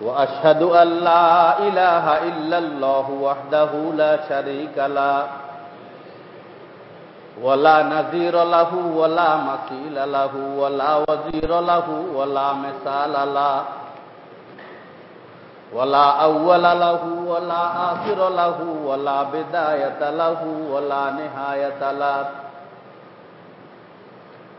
وأشهد أن لا إله إلا الله وحده لا شريك له ولا نذير له ولا مثيل له ولا وزير له ولا مثال له ولا أول له ولا آخر له ولا بداية له ولا نهاية له.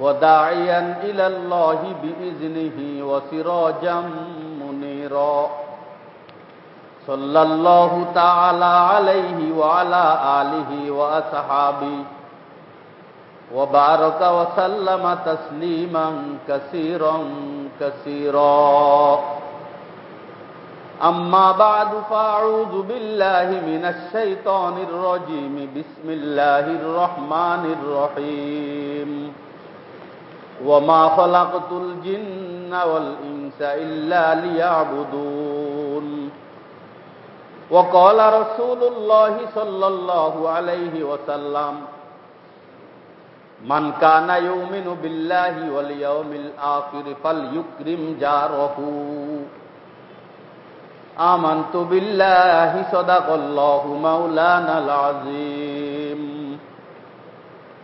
وداعيا إلى الله بإذنه وسراجا منيرا. صلى الله تعالى عليه وعلى آله وأصحابه وبارك وسلم تسليما كثيرا كثيرا. أما بعد فأعوذ بالله من الشيطان الرجيم. بسم الله الرحمن الرحيم. وما خلقت الجن والإنس إلا ليعبدون وقال رسول الله صلى الله عليه وسلم من كان يؤمن بالله واليوم الآخر فليكرم جاره آمنت بالله صدق الله مولانا العظيم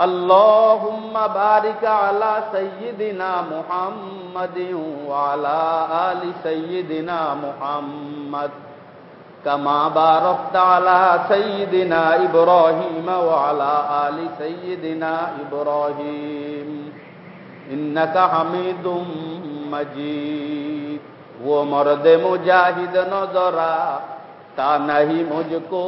اللهم بارك على سيدنا محمد وعلى آل سيدنا محمد. كما باركت على سيدنا إبراهيم وعلى آل سيدنا إبراهيم. إنك حميد مجيد. وہ مرد مجاہد نظر آتا نہیں مجھ کو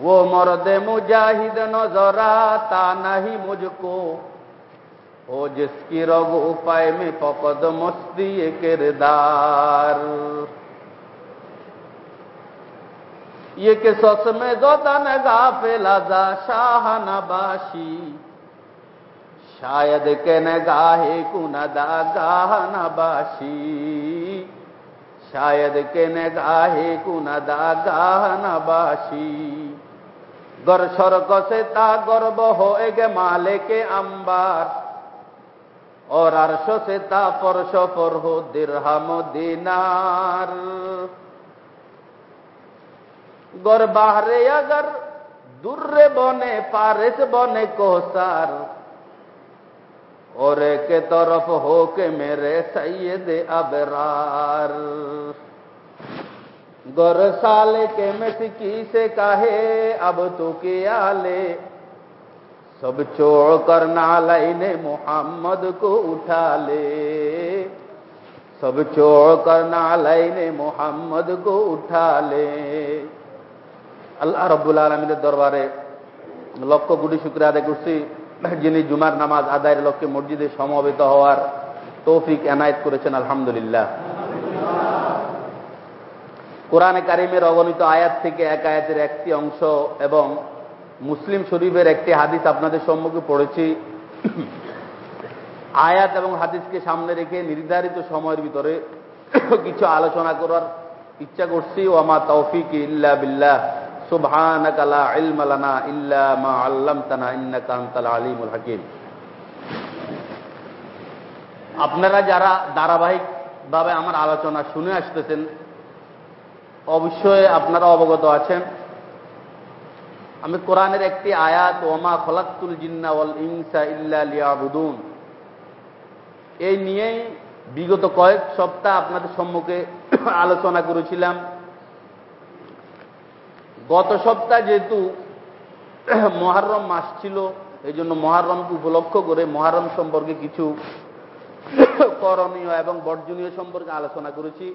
वो मर्द मुजाहिद नज़र आता नहीं मुझको। ओ जिसकी रग उपाय में पकद मस्ती किरदार। ये के सस में जोदन गाफिला जा शाह नबाशी शायद के न गाहे अदा गाह नबाशी। शायद के न गाहे कुन अदा गाह नबाशी। गर स्वर्ग से ता गर्व होएगे माले के अंबार और अर्श से ता परश पर हो दिरहम दीनार गर बाहरे अगर दुर्रे बने पारिस बने कोसार और एक तरफ हो के मेरे सैयद अबरार गर साले के मस्की से कहे अब तो क्या ले सब छोड़ कर नालैने मोहम्मद को उठा ले सब छोड़ कर नालैने मोहम्मद को उठा ले আল্লাহ রব্বুল আলমীদের দরবারে লক্ষ কোটি শুক্র আদায় করছি যিনি জুমার নামাজ আদায়ের লক্ষ্যে মসজিদে সমবেত হওয়ার তৌফিক এনায়েত করেছেন আলহামদুলিল্লাহ কোরআনে কারিমের অগণিত আয়াত থেকে এক আয়াতের একটি অংশ এবং মুসলিম শরীফের একটি হাদিস আপনাদের সম্মুখে পড়েছি। আয়াত এবং হাদিসকে সামনে রেখে নির্ধারিত সময়ের ভিতরে কিছু আলোচনা করার ইচ্ছা করছি। ও ওয়ামা তৌফিক ইল্লা বিল্লাহ। সুবহানাকা লা ইল্লা মা আল্লামতানা ইন্নাকা আনতাল আলিমুল হাকিম। আপনারা যারা ধারাবাহিকভাবে আমার আলোচনা শুনে আসতেছেন অবশ্যই আপনারা অবগত আছেন। আমি কোরআনের একটি আয়াত, ওমা খলাক্তুল জিন্না ওয়াল ইনসা ইল্লা লিয়াবুদুন এই নিয়েই বিগত কয়েক সপ্তাহ আপনাদের সম্মুখে আলোচনা করেছিলাম। গত সপ্তাহ যেহেতু মহারম মাস ছিল, এই জন্য মহারমকে উপলক্ষ করে মহারম সম্পর্কে কিছু করণীয় এবং বর্জনীয় সম্পর্কে আলোচনা করেছি।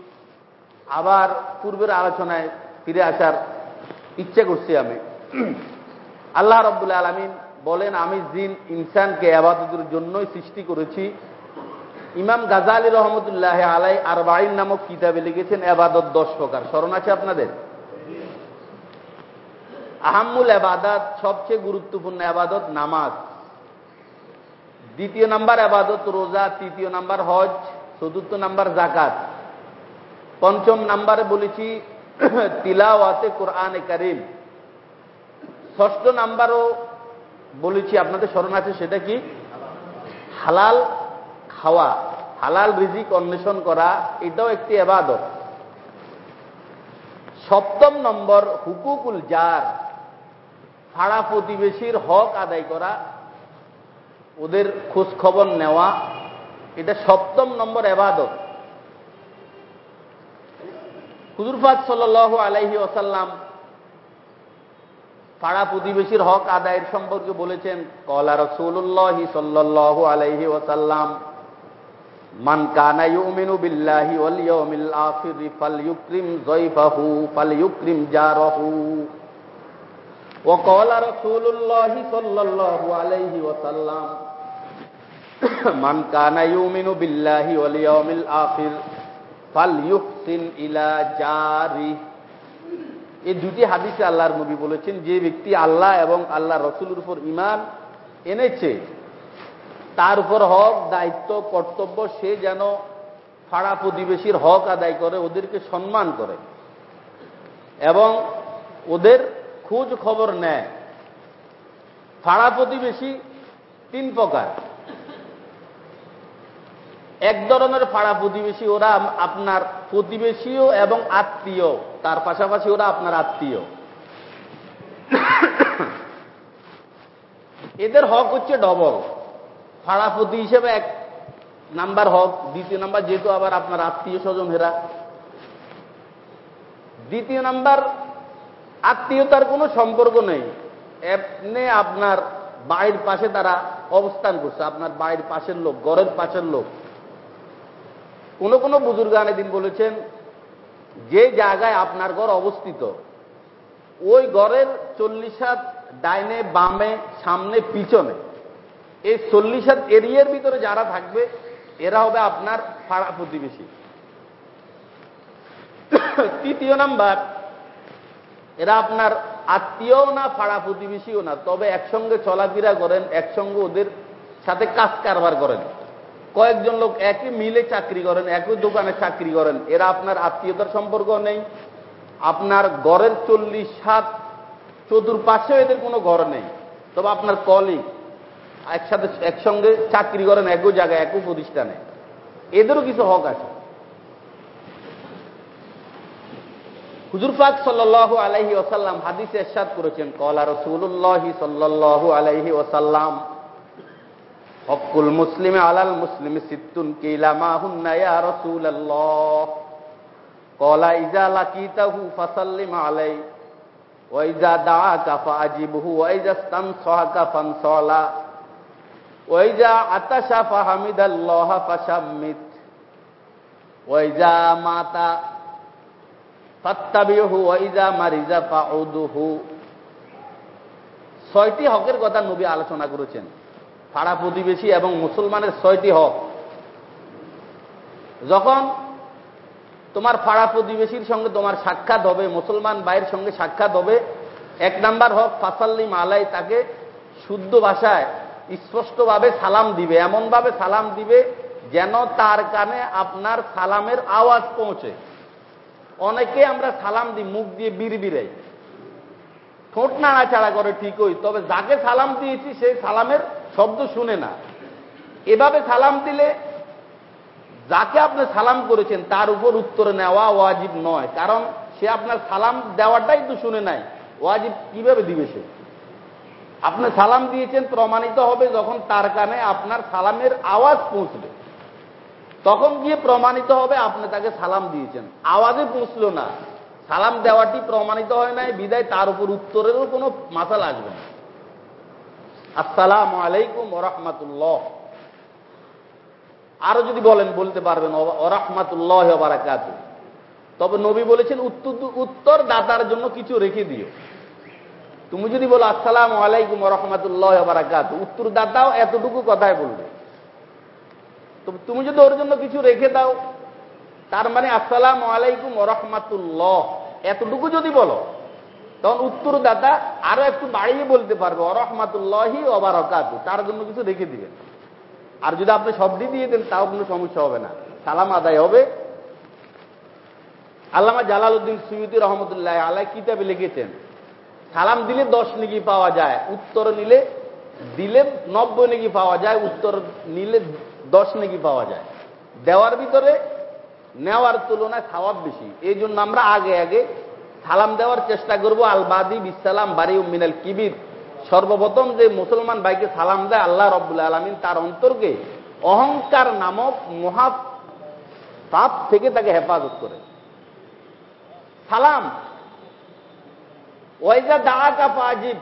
আবার পূর্বের আলোচনায় ফিরে আসার ইচ্ছে করছি আমি। আল্লাহ রব্দুল্লা আলমিন বলেন, আমি জিন, ইনসানকে আবাদতের জন্যই সৃষ্টি করেছি। ইমাম গাজালি রহমতুল্লাহ আলাই আর বাইন নামক কিতাবে লিখেছেন এবাদত দশ প্রকার। স্মরণ আছে আপনাদের? আহাম্মুল আবাদাত, সবচেয়ে গুরুত্বপূর্ণ আবাদত নামাজ। দ্বিতীয় নাম্বার আবাদত রোজা, তৃতীয় নাম্বার হজ, চতুর্থ নাম্বার জাকাত পঞ্চম নাম্বারে বলেছি, তিলাওয়াতে কোরআনে করিম। ষষ্ঠ নাম্বারও বলেছি, আপনাদের স্মরণ আছে, সেটা কি? হালাল খাওয়া, হালাল রিজিক অন্বেষণ করা, এটাও একটি এবাদত। সপ্তম নম্বর, হুকুকুল জার, পাড়া প্রতিবেশীর হক আদায় করা, ওদের খোঁজ খবর নেওয়া, এটা সপ্তম নম্বর এবাদত। হুজুরফাত সাল আলাইহি ওসাল্লাম পাড়া প্রতিবেশীর হক আদায়ের সম্পর্কে বলেছেন, কলা রসুল্লাহি সাল্লাহ আলাইহি ওসাল্লাম মান কানা ইউমিনু বিল্লাহি ওয়াল ইয়াউমিল আখির যায়ফাহু ওয়া রাসূলুল্লাহি সাল্লাল্লাহু আলাইহি ওয়াসাল্লাম, মান কানা ইউমিনু বিল্লাহি ওয়াল ইয়াউমিল আখির ফাল ইউহসিন ইলা জারি। এই দুটি হাদিসে আল্লাহর নবী বলেছেন, যে ব্যক্তি আল্লাহ এবং আল্লাহ রসুলের উপর ইমান এনেছে, তার উপর হক, দায়িত্ব, কর্তব্য, সে যেন ফাড়া প্রতিবেশীর হক আদায় করে, ওদেরকে সম্মান করে এবং ওদের খোঁজ খবর নেয়। ফাড়া প্রতিবেশী তিন প্রকার। এক ধরনের ফাড়া প্রতিবেশী ওরা আপনার প্রতিবেশীও এবং আত্মীয়। তার পাশাপাশি ওরা আপনার আত্মীয়। এদের হক হচ্ছে ডবল ফাড়াপতি হিসেবে এক নাম্বার হক, দ্বিতীয় নাম্বার যেহেতু আবার আপনার আত্মীয় স্বজন হেরা দ্বিতীয় নাম্বার, আত্মীয়তার কোনো সম্পর্ক নেই। এমনি আপনার বাড়ির পাশে তারা অবস্থান করছে। আপনার বাড়ির পাশের লোক গড়ের পাশের লোক। কোন কোন বুজুর্গানে দিন বলেছেন, যে জায়গায় আপনার ঘর অবস্থিত, ওই ঘরের চল্লিশ হাত ডাইনে, বামে, সামনে, পিছনে, এই চল্লিশ হাত এরিয়ার ভিতরে যারা থাকবে, এরা হবে আপনার পাড়া প্রতিবেশী। তৃতীয় নাম্বার, এরা আপনার আত্মীয়ও না পাড়া প্রতিবেশীও না, তবে একসঙ্গে চলাফেরা করেন, একসঙ্গে ওদের সাথে কাজ কারবার করেন। কয়েকজন লোক একই মিলে চাকরি করেন, একই দোকানে চাকরি করেন। এরা আপনার আত্মীয়তার সম্পর্ক নেই। আপনার গড়ের চল্লিশ সাত চতুর্পাশেও এদের কোনো ঘর নেই। তবে আপনার কলিগ একসাথে, একসঙ্গে চাকরি করেন, একই জায়গায়, একই প্রতিষ্ঠানে। এদেরও কিছু হক আছে। হুজুরফাক সাল্লাহ আলাইহি ওসাল্লাম হাদিসে এরশাদ করেছেন, কলা রসুল্লাহি সাল্লাহ আলাইহি ওসাল্লাম হকুল মুসলিমে আলাল মুসলিম সিত্তুন কিলামা হুন্নায়া রসুল কলা ইজা লাকিতাহু ফাসাল্লিম আলাই ওয়াইজা দাআকা ফাআজিবহু ওয়াইজা স্তানসাহাকা ফানসালা ওয়াইজা আতাশা ফাহামিদাল্লাহ ফাশাম্মিত ওয়াইজা মাতা ফাত্তাবিহু ওয়াইজা মারিজা ফাউদুহু। ছয়টি হকের কথা নবী আলোচনা করেছেন। পাড়া প্রতিবেশী এবং মুসলমানের ছয়টি হক। যখন তোমার পাড়া প্রতিবেশীর সঙ্গে তোমার সাক্ষাৎ হবে, মুসলমান ভাইয়ের সঙ্গে সাক্ষাৎ হবে, এক নাম্বার হক ফাসাল্লিম আলাই তাকে শুদ্ধ ভাষায়, স্পষ্টভাবে সালাম দিবে, এমনভাবে সালাম দিবে যেন তার কানে আপনার সালামের আওয়াজ পৌঁছে। অনেকে আমরা সালাম দিই, মুখ দিয়ে বিড়বিড়াই ঠোঁট নাড়াচাড়া করে ঠিকই, তবে যাকে সালাম দিয়েছি, সেই সালামের শব্দ শুনে না। এভাবে সালাম দিলে, যাকে আপনি সালাম করেছেন, তার উপর উত্তর নেওয়া ওয়াজিব নয়। কারণ সে আপনার সালাম দেওয়াটাই তো শুনে নাই। ওয়াজিব কীভাবে দিবে সে? আপনি সালাম দিয়েছেন, প্রমাণিত হবে যখন তার কানে আপনার সালামের আওয়াজ পৌঁছবে। তখন গিয়ে প্রমাণিত হবে আপনি তাকে সালাম দিয়েছেন। আওয়াজে পৌঁছলো না। সালাম দেওয়াটি প্রমাণিত হয় নাই, বিদায় তার উপর উত্তরেরও কোনো মাথা লাগবে না। আসসালাম আলাইকুম ওরহমাতুল্লাহ আরও যদি বলেন, বলতে পারবেন ওরহমাতুল্লাহ বারাকাত তবে নবী বলেছেন, উত্তর উত্তর দাতার জন্য কিছু রেখে দিও। তুমি যদি বলো, আসসালাম আলাইকুম রহমতুল্লাহ বারাকাত উত্তরদাতাও এতটুকু কথায় বলবে। তো তুমি যদি ওর জন্য কিছু রেখে দাও, তার মানে আসসালাম আলাইকুম রহমাতুল্লাহ। এতটুকু যদি বলো তখন উত্তরদাতা আরও একটু বাড়িয়ে বলতে পারবে, অরহমাতুল্লাহি অবারকাত তার জন্য কিছু রেখে দিবেন আর যদি আপনি শব্দই দিয়ে দেন, তাও কোনো সমস্যা হবে না। সালাম আদায় হবে। আল্লামা জালাল উদ্দিন সুয়ুতি রহমতুল্লাহ আল্লাহ কিতাবে লিখেছেন, সালাম দিলে দশ নেকি পাওয়া যায়, উত্তর নিলে দিলে নব্বই নেকি পাওয়া যায়, উত্তর নিলে দশ নেকি পাওয়া যায়। দেওয়ার ভিতরে নেওয়ার তুলনায় সাওয়াব বেশি। এই জন্য আমরা আগে আগে সালাম দেওয়ার চেষ্টা করব, আলবাদি বিসালাম বাড়ি মিনাল কিবির। সর্বপ্রথম যে মুসলমান ভাইকে সালাম দেয় আল্লাহ রব্বুল আলমিন, তার অন্তরকে অহংকার নামক মহা পাপ থেকে তাকে হেফাজত করে। সালাম। ওয়াইজা দাওয়া কাপা আজিব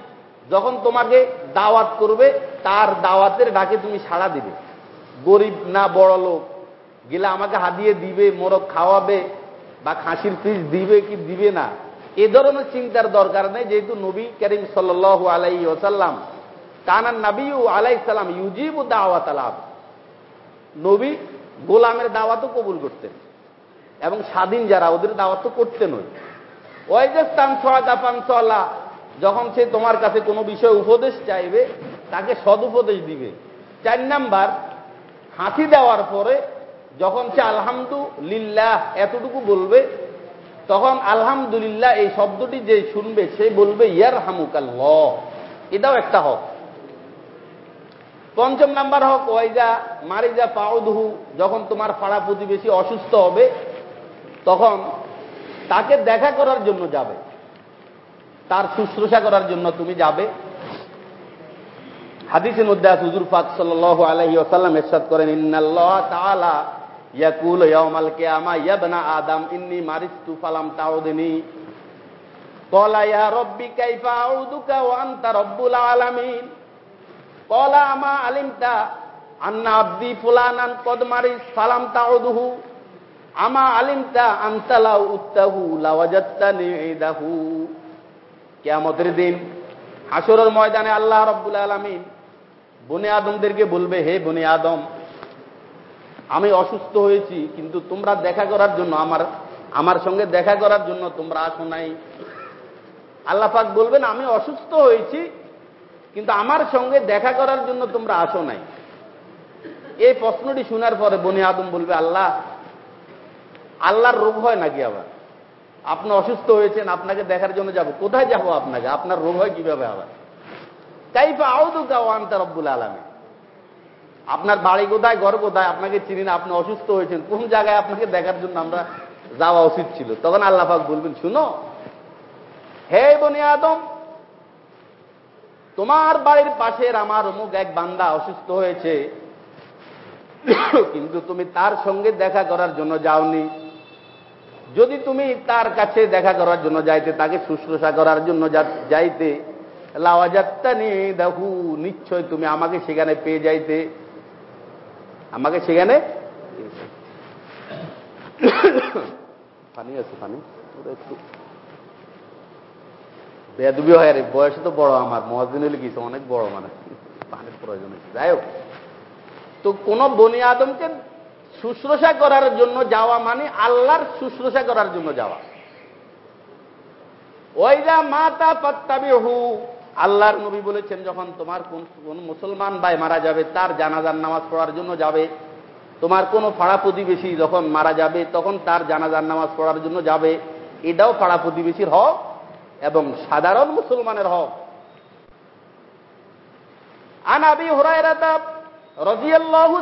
যখন তোমাকে দাওয়াত করবে, তার দাওয়াতের ডাকে তুমি সাড়া দিবে। গরিব না বড় লোক, গেলে আমাকে হাদিয়ে দিবে, মোরগ খাওয়াবে, বা খাসির পিস দিবে কি দিবে না। এ ধরনের চিন্তার দরকার নেই, যেহেতু নবী করিম সাল আলাই ওসাল্লাম কানান নবী আলাই সাল্লাম ইউজিব দাওয়াত আলাব নবী গোলামের দাওয়াতও কবুল করতেন এবং স্বাধীন যারা ওদের দাওয়াত করতেন ওই। ওয়াইজাস্তান সোয়াদাপান সোয়ালা যখন সে তোমার কাছে কোনো বিষয়ে উপদেশ চাইবে, তাকে সদুপদেশ দিবে। চার নাম্বার হাসি দেওয়ার পরে যখন সে আলহামদুলিল্লাহ এতটুকু বলবে তখন আলহামদুলিল্লাহ এই শব্দটি যে শুনবে, সে বলবে ইয়ার হামুকাল এটাও একটা হক। পঞ্চম নাম্বার হক, ওয়াইজা মারিজা পাউদহু যখন তোমার পাড়া প্রতিবেশী অসুস্থ হবে, তখন তাকে দেখা করার জন্য যাবে। তার শুশ্রূষা করার জন্য তুমি যাবে। হাদিসের মধ্যে হুজুর পাক সাল্লাহ আলহি আসাল্লাম এরশাদ করেন, ইন্নাল্লাহ তাআলা ইয়াকুল ইয়াউমাল কিয়ামা ইয়াবনা আদম, ইন্নী মারিস্তু ফালাম তাউদিনি। ক্বালা ইয়া রব্বি কাইফা আউদুকা ওয়া আনতা রব্বুল আলামিন। ক্বালা আমা আলিমতা আন্না আব্দি ফুলানান কদ মারিস, ফালাম তাউদুহু। আমা আলিমতা আন্তালাউ উত্তাহু, লাওয়াজাত্তানি ইদাহু কিয়ামতের দিন হাসরের ময়দানে আল্লাহ রব্বুল আলামিন বনে আদমদেরকে বলবে, হে বনে আদম আমি অসুস্থ হয়েছি, কিন্তু তোমরা দেখা করার জন্য আমার আমার সঙ্গে দেখা করার জন্য তোমরা আসো নাই। আল্লাহ পাক বলবেন, আমি অসুস্থ হয়েছি, কিন্তু আমার সঙ্গে দেখা করার জন্য তোমরা আসো নাই। এই প্রশ্নটি শোনার পরে বনি আদম বলবে, আল্লাহ, আল্লাহর রোগ হয় নাকি আবার? আপনি অসুস্থ হয়েছেন, আপনাকে দেখার জন্য যাব। কোথায় যাব আপনাকে? আপনার রোগ হয় কীভাবে আবার? তাই কাইফা আউদুকা ওয়ান্তা রব্বুল আলমী আপনার বাড়ি কোথায়, ঘর কোথায়, আপনাকে চিনি না, আপনি অসুস্থ হয়েছেন, কোন জায়গায় আপনাকে দেখার জন্য আমরা যাওয়া উচিত ছিল? তখন আল্লাহাক বলবেন, শুনো, হে বনি আদম, তোমার বাড়ির পাশের আমার অমুক এক বান্দা অসুস্থ হয়েছে, কিন্তু তুমি তার সঙ্গে দেখা করার জন্য যাওনি। যদি তুমি তার কাছে দেখা করার জন্য যাইতে, তাকে শুশ্রূষা করার জন্য যাইতে লাওয়াজাত্তা নিয়ে দেখু নিশ্চয় তুমি আমাকে সেখানে পেয়ে যাইতে। আমাকে সেখানে পানি আছে, পানি। বেদবি হয় রে, বয়স তো বড় আমার মহাজিন হলে কিছু অনেক বড় মানে পানির প্রয়োজন হচ্ছে যাই হোক, তো কোন বনি আদমকে শুশ্রূষা করার জন্য যাওয়া মানে আল্লাহর শুশ্রূষা করার জন্য যাওয়া। ওইরা মাতা পত্তাবি হু আল্লাহর নবী বলেছেন, যখন তোমার কোন মুসলমান ভাই মারা যাবে, তার জানাজার নামাজ পড়ার জন্য যাবে। তোমার কোনো পাড়া প্রতিবেশী যখন মারা যাবে, তখন তার জানাজার নামাজ পড়ার জন্য যাবে। এটাও পাড়া প্রতিবেশীর হক এবং সাধারণ মুসলমানের হক। আনাবি হুরায়রাতা রাদিয়াল্লাহু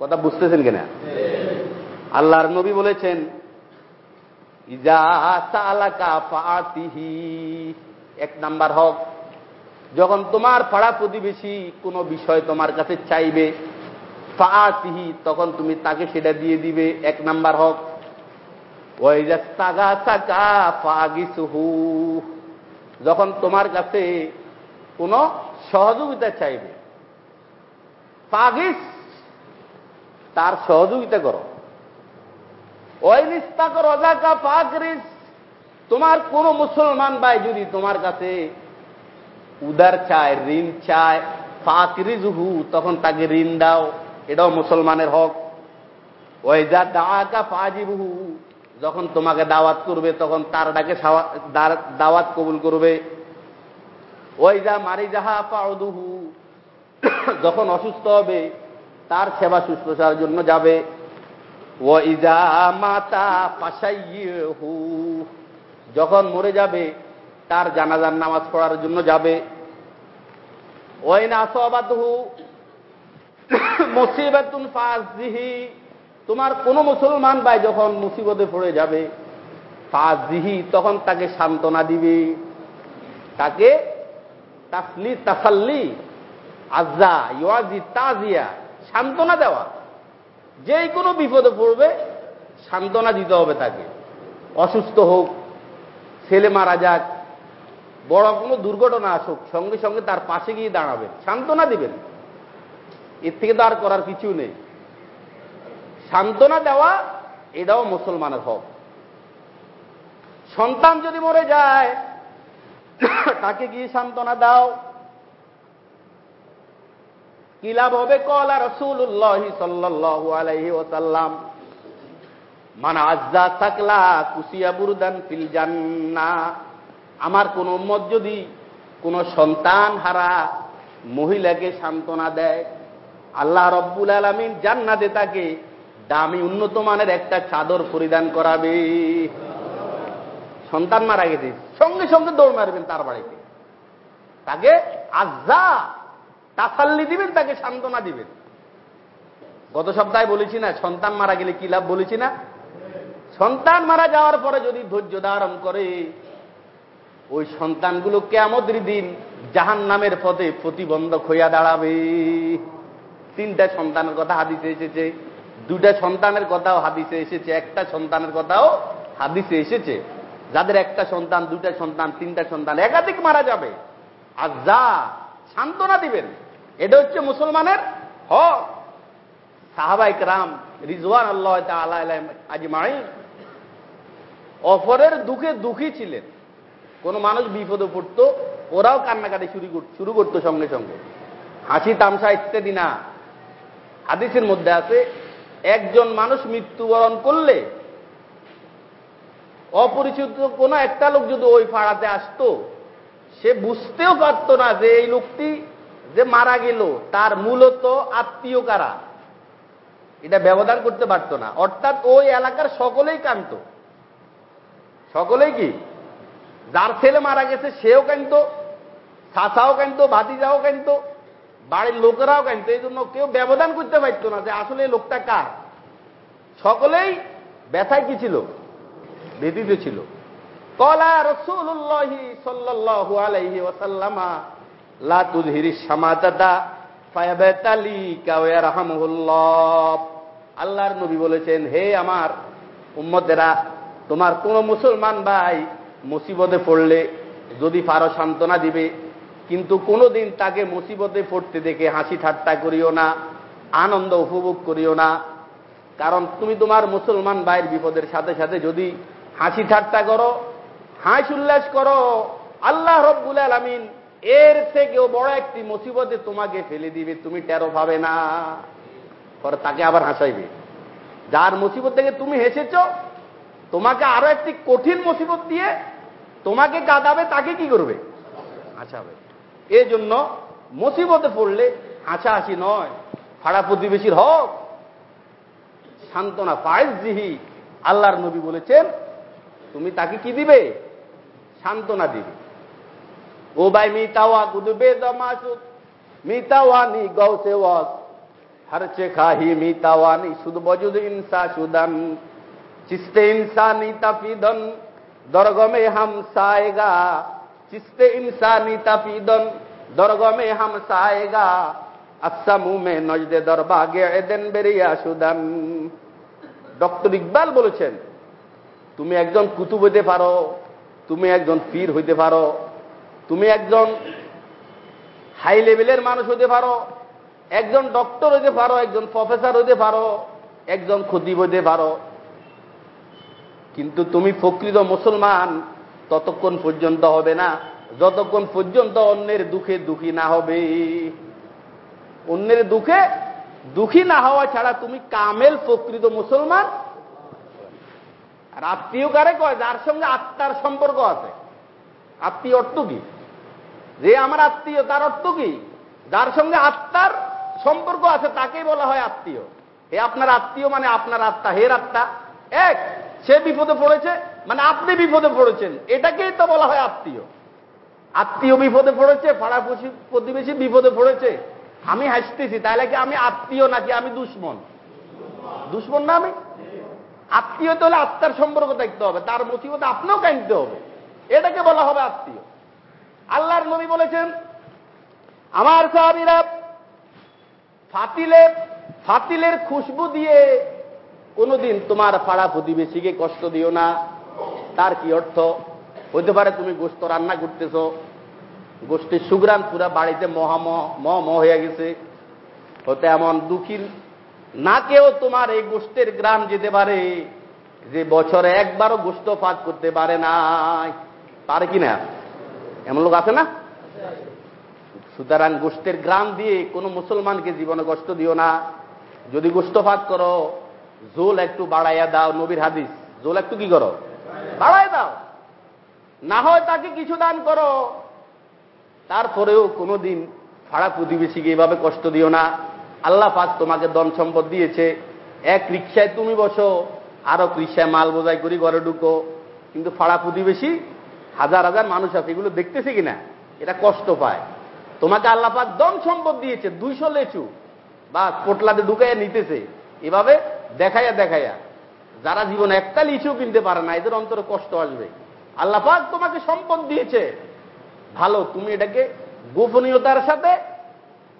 কথা বুঝতেছেন কিনা? আল্লাহর নবী বলেছেন এক নাম্বার হক, যখন তোমার পাড়া প্রতিবেশী কোনো বিষয় তোমার কাছে চাইবে ফাতিহি তখন তুমি তাকে সেটা দিয়ে দিবে। এক নাম্বার হক যখন তোমার কাছে কোন সহযোগিতা চাইবে পাগিস তার সহযোগিতা করো। ওই নিস্তা করো অজাকা তোমার কোন মুসলমান ভাই যদি তোমার কাছে উদার চায়, ঋণ চায় ফাকরিজহু তখন তাকে ঋণ দাও। এটাও মুসলমানের হক। যা দাওয়াকা ফাজিবহু, যখন তোমাকে দাওয়াত করবে, তখন তার ডাকে দাওয়াত কবুল করবে। ওই যা মারি যাহা পাউদুহু যখন অসুস্থ হবে তার সেবা শুশ্রূষার জন্য যাবে। ও ইজা মাতা যখন মরে যাবে, তার জানাজার নামাজ পড়ার জন্য যাবে। ওই না সবাদহু মুসিবাতুন ফাজিহি তোমার কোন মুসলমান ভাই যখন মুসিবতে পড়ে যাবে ফাজিহি তখন তাকে সান্ত্বনা দিবে। তাকে তাসলি তাসাল্লি আজা ইয়াজি তাজিয়া সান্ত্বনা দেওয়া। যে কোনো বিপদে পড়বে, সান্ত্বনা দিতে হবে তাকে। অসুস্থ হোক, ছেলে মারা যাক, বড় কোনো দুর্ঘটনা আসুক, সঙ্গে সঙ্গে তার পাশে গিয়ে দাঁড়াবেন, সান্ত্বনা দিবেন। এর থেকে তো আর করার কিছু নেই। সান্ত্বনা দেওয়া, এটাও মুসলমানের হক। সন্তান যদি মরে যায়, তাকে গিয়ে সান্ত্বনা দাও। কি লাভ হবে? কলা রসুল্লাহ সাল্লাহ আলাইহি ওসাল্লাম মানে আজ্জা থাকলা কুসিয়া বুরদান ফিল জান্না। আমার কোন উম্মত যদি কোন সন্তান হারা মহিলাকে সান্ত্বনা দেয়, আল্লাহ রব্বুল আলমিন জান্নাতে তাকে দামি উন্নত মানের একটা চাদর পরিধান করাবে। সন্তান মারা গেছে, সঙ্গে সঙ্গে দৌড় মারবেন তার বাড়িতে। তাকে আজ্জা তাসাল্লি দিবেন, তাকে সান্ত্বনা দিবেন। গত সপ্তাহে বলেছি না, সন্তান মারা গেলে কি লাভ বলেছি না? সন্তান মারা যাওয়ার পরে যদি ধৈর্য ধারণ করে, ওই সন্তানগুলো কেমদ্রি দিন জাহান নামের পথে প্রতিবন্ধক হইয়া দাঁড়াবে। তিনটা সন্তানের কথা হাদিসে এসেছে দুটা সন্তানের কথাও হাদিসে এসেছে, একটা সন্তানের কথাও হাদিসে এসেছে। যাদের একটা সন্তান দুটা সন্তান, তিনটা সন্তান, একাধিক মারা যাবে। আর যা সান্ত্বনা দিবেন। এটা হচ্ছে মুসলমানের হক। সাহাবাইক রাম রিজওয়ান আল্লাহ আজমাই অপরের দুঃখে দুঃখী ছিলেন। কোন মানুষ বিপদে পড়তো, ওরাও কান্নাকাটি শুরু শুরু করতো সঙ্গে সঙ্গে। হাসি, তামসা ইত্যাদি না। হাদিসের মধ্যে আছে, একজন মানুষ মৃত্যুবরণ করলে অপরিচিত কোন একটা লোক যদি ওই ফাড়াতে আসতো, সে বুঝতেও পারত না যে এই লোকটি যে মারা গেল, তার মূলত আত্মীয় কারা? এটা ব্যবধান করতে পারত না। অর্থাৎ ওই এলাকার সকলেই কান্ত সকলেই কি? যার ছেলে মারা গেছে, সেও কান্ত চাষাও কান্ত ভাতিজাও কান্ত বাড়ির লোকেরাও কান্ত এই জন্য কেউ ব্যবধান করতে পারত না যে আসলে লোকটা কার। সকলেই ব্যথায় কি ছিল? ব্যতীত ছিল। কলা রসুল্লাহ সাল্লাহ আলাইহি ওসাল্লামা লা তুজহিরি সামাদাদা ফায়াবাতালি কাওয়া রাহমাহুল্লাহ। আল্লাহর নবী বলেছেন, হে আমার উম্মতেরা, তোমার কোন মুসলমান ভাই মুসিবতে পড়লে যদি পারো সান্ত্বনা দিবে, কিন্তু কোনোদিন তাকে মুসিবতে পড়তে দেখে হাসি ঠাট্টা করিও না, আনন্দ উপভোগ করিও না। কারণ তুমি তোমার মুসলমান ভাইয়ের বিপদের সাথে সাথে যদি হাসি ঠাট্টা করো, হাস উল্লাস করো, আল্লাহ রব্বুল আলমিন এর থেকেও বড় একটি মুসিবতে তোমাকে ফেলে দিবে, তুমি টেরো পাবে না। পরে তাকে আবার হাসাইবে। যার মুসিবত থেকে তুমি হেসেছ, তোমাকে আরও একটি কঠিন মুসিবত দিয়ে তোমাকে কাঁদাবে, তাকে কি করবে? হাসাবে। এই জন্য মুসিবতে পড়লে হাসাহাসি নয়। ফাড়া প্রতিবেশীর হক। সান্ত্বনা ফাইজ জিহি আল্লাহর নবী বলেছেন, তুমি তাকে কি দিবে? সান্ত্বনা দিবে। ও ভাই মিতাওয়া কুদবে দমাসুদ মিতাওয়ানি গৌসে ওয়াস হরচে খাহি মিতাওয়ানি সুদ বজুদ ইনসা সুদন চিস্তে ইনসানি তাফিদন দরগমে হাম সায়েগা চিস্তে ইনসানি তাফিদন দরগমে হাম সায়েগা আচ্ছা মুমে নজদে দরবাগে এদেন বেরিয়া সুদান ডক্টর ইকবাল বলেছেন তুমি একজন কুতুব হইতে পারো তুমি একজন পীর হইতে পারো একজন হাই লেভেলের মানুষ হইতে পারো, একজন ডক্টর হইতে পারো, একজন প্রফেসর হইতে পারো, একজন খতিব হইতে পারো। কিন্তু তুমি প্রকৃত মুসলমান, ততক্ষণ পর্যন্ত হবে না। যতক্ষণ পর্যন্ত অন্যের দুঃখে দুঃখী না হবে। অন্যের দুঃখে দুঃখী না হওয়া ছাড়া তুমি কামেল প্রকৃত মুসলমান? আর আত্মীয় কারে কয়? যার সঙ্গে আত্মার সম্পর্ক আছে। আত্মীয় অর্থ কি? যে আমার আত্মীয়, তার অর্থ কি? যার সঙ্গে আত্মার সম্পর্ক আছে, তাকেই বলা হয় আত্মীয়। হে আপনার আত্মীয় মানে আপনার আত্মা, হের আত্মা। এক, সে বিপদে পড়েছে মানে আপনি বিপদে পড়েছেন, এটাকেই তো বলা হয় আত্মীয়। আত্মীয় বিপদে পড়েছে পাড়া প্রতিবেশী বিপদে পড়েছে, আমি হাসতেছি, তাহলে কি আমি আত্মীয় নাকি আমি দুশ্মন? দুশ্মন না আমি? আত্মীয় তো হলে আত্মার সম্পর্ক দেখতে হবে, তার মুসিবতে আপনিও কাঁদতে হবে। এটাকে বলা হবে আত্মীয়। আল্লাহর নবী বলেছেন, আমার সাহাবিরা ফাতিলে ফাতিলের খুশবু দিয়ে কোনোদিন তোমার পাড়া প্রতিবেশীকে কষ্ট দিও না। তার কি অর্থ? হইতে পারে তুমি গোস্ত রান্না করতেছ, গোষ্ঠীর সুগ্রাম পুরা বাড়িতে মহাম ম হয়ে গেছে। হতে এমন দুঃখীর না কেউ তোমার এই গোষ্ঠের গ্রাম যেতে পারে, যে বছরে একবারও গোষ্ঠ ফাঁক করতে পারে না পারে কি না? এমন লোক আছে না? সুতরাং গোষ্ঠের গ্রাম দিয়ে কোনো মুসলমানকে জীবনে কষ্ট দিও না। যদি গোষ্ঠ ফাঁক করো, জোল একটু বাড়াইয়া দাও, নবীর হাদিস। জোল একটু কি করো? বাড়াই দাও। না হয় তাকে কিছু দান করো। তারপরেও কোনোদিন ফাড়া প্রতিবেশীকে এভাবে কষ্ট দিও না। আল্লাহ পাক তোমাকে ধন সম্পদ দিয়েছে। এক রিক্সায় তুমি বসো, আরও রিক্সায় মাল বোঝাই করি ঘরে ঢুকো। কিন্তু ফাড়া প্রতিবেশী হাজার হাজার মানুষ আছে, এগুলো দেখতেছে কিনা? এটা কষ্ট পায়। তোমাকে আল্লাহ পাক ধন সম্পদ দিয়েছে, দুইশো লেচু। বা পোটলাতে ঢুকাইয়া নিতেছে। এভাবে দেখাইয়া দেখাইয়া। যারা জীবনে একটা লিচু কিনতে পারে না, এদের অন্তরে কষ্ট আসবে। আল্লাহ পাক তোমাকে সম্পদ দিয়েছে। ভালো, তুমি এটাকে গোপনীয়তার সাথে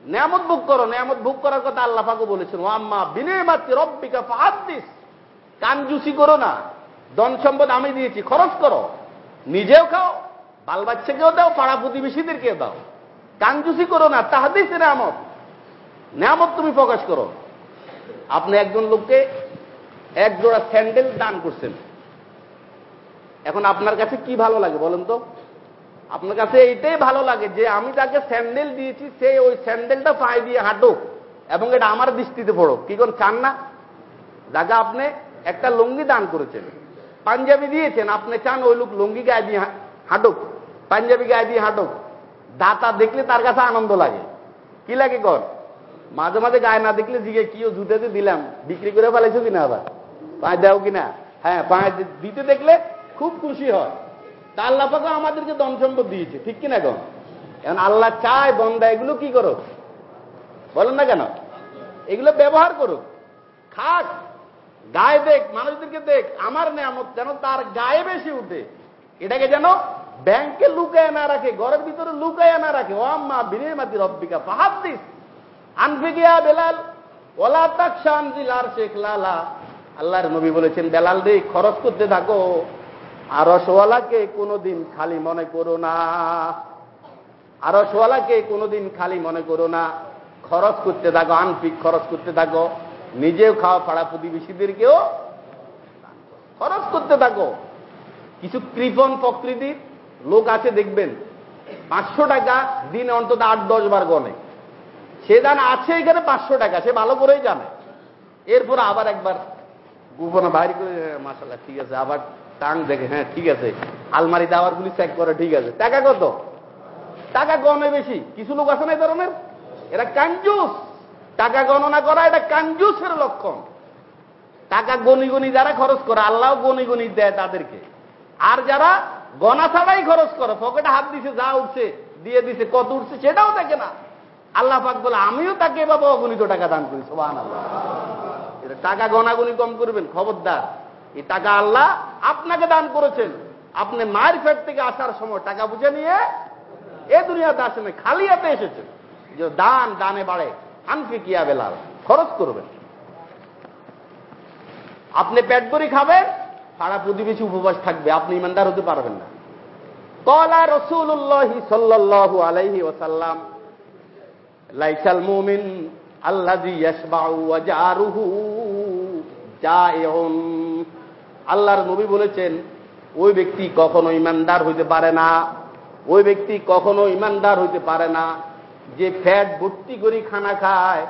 নিয়ামত ভোগ করো। নিয়ামত ভোগ করার কথা আল্লাপাকও বলেছেন আম্মা বিনয় মাতৃ রব্বিকা ফাহাদিস। কানজুসি করো না। ধন সম্পদ আমি দিয়েছি, খরচ করো। নিজেও খাও বাল বাচ্চাকেও দাও, পাড়া প্রতিবেশীদেরকেও দাও। কানজুসি করো না, তাহাদিস নিয়ামত। নিয়ামত তুমি প্রকাশ করো। আপনি একজন লোককে এক জোড়া স্যান্ডেল দান করছেন। এখন আপনার কাছে কি ভালো লাগে বলেন তো? আপনার কাছে এইটাই ভালো লাগে যে আমি তাকে স্যান্ডেল দিয়েছি, সে ওই স্যান্ডেলটা পায়ে দিয়ে হাঁটো এবং এটা আমার দৃষ্টিতে পড়ো। কি কোন চান না? যাকে আপনি একটা লুঙ্গি দান করেছেন। পাঞ্জাবি দিয়েছেন, আপনি চান ওই লোক লুঙ্গি গায়ে দিয়ে হাঁটুক, পাঞ্জাবি গায়ে দিয়ে হাঁটুক। দাতা দেখলে তার কাছে আনন্দ লাগে। কি লাগে কর? মাঝে মাঝে গায়ে না দেখলে জিগে, কি ও জুতেতে দিলাম, বিক্রি করে ফেলাইছো কিনা আবার? পায়ে দেও কিনা? হ্যাঁ পায়ে দিতে দেখলে খুব খুশি হয়। তা আল্লাহ আমাদেরকে ধন সম্পদ দিয়েছে, ঠিক কিনা এখন এখন আল্লাহ চায় বন্দা, এগুলো কি করো বলেন না কেন? এগুলো ব্যবহার করুক। খাক। গায়ে দেখ, মানুষদেরকে দেখ, আমার নেয়ামত যেন তার গায়ে বেশি উঠে। এটাকে যেন ব্যাংকে লুকায় না রাখে, ঘরের ভিতরে লুকায় না রাখে। ও আম্মা বিনের মাতি রব্বিকা, ফাহাদিস। আনফিকিয়া বেলাল, ওলা তাক শান্তিল শেখ লালা। আল্লাহর নবী বলেছেন, বেলাল রে, খরচ করতে থাকো। আরসওয়ালাকে কোনোদিন খালি মনে করো না। আরসওয়ালাকে কোনোদিন খালি মনে করো না। খরচ করতে থাকো আনফিক খরচ করতে থাকো। নিজেও খাওয়া পাড়া প্রতিবেশীদেরকেও খরচ করতে থাকো। কিছু কৃপন প্রকৃতির লোক আছে, দেখবেন, পাঁচশো টাকা দিনে অন্তত আট, দশ বার গনে। সে দান আছে এখানে পাঁচশো টাকা, সে ভালো করেই জানে। এরপর আবার একবার গোপনে বাইরে করে মাসাল্লাহ ঠিক আছে। আবার টাং দেখে হ্যাঁ ঠিক আছে আলমারিতে আবার গুলি চেক করে, ঠিক আছে। টাকা কত? টাকা গনে বেশি। কিছু লোক আছে না এই ধরনের? এরা কাঞ্জুস টাকা গণনা করা এটা কাঞ্জুসের লক্ষণ। টাকা গনি গনি যারা খরচ করে, আল্লাহ গনি গনি দেয় তাদেরকে। আর যারা গনা ছাড়াই খরচ করে পকেটে হাত দিছে, যা উঠছে, দিয়ে দিছে, কত উঠছে, সেটাও দেখে না। আল্লাহ পাক বলে, আমিও তাকে এভাবে অগণিত টাকা দান করি আল্লাহ এটা টাকা গনাগুনি কম করবেন, খবরদার। এই টাকা আল্লাহ আপনাকে দান করেছেন। আপনি মায়ের ফেট থেকে আসার সময় টাকা বুঝে নিয়ে, এ দুনিয়াতে আসেন, খালি হাতে এসেছেন। যে দান, দানে বাড়ে। আনফি কিয়া বেলাল খরচ করবেন। আপনি পেট ভরি খাবেন পাড়া প্রতিবেশী উপবাস থাকবে, আপনি ইমানদার হতে পারবেন না। কলা রসুল্লাহ সাল্লাহ আলাইহি ওসাল্লাম লাইসাল মুমিন জায়ুন আল্লাহর নবী বলেছেন, ওই ব্যক্তি কখনো ইমানদার হইতে পারে না, ওই ব্যক্তি কখনো ইমানদার হইতে পারে না। যে ফ্যাট ভর্তি করে খানা খায়,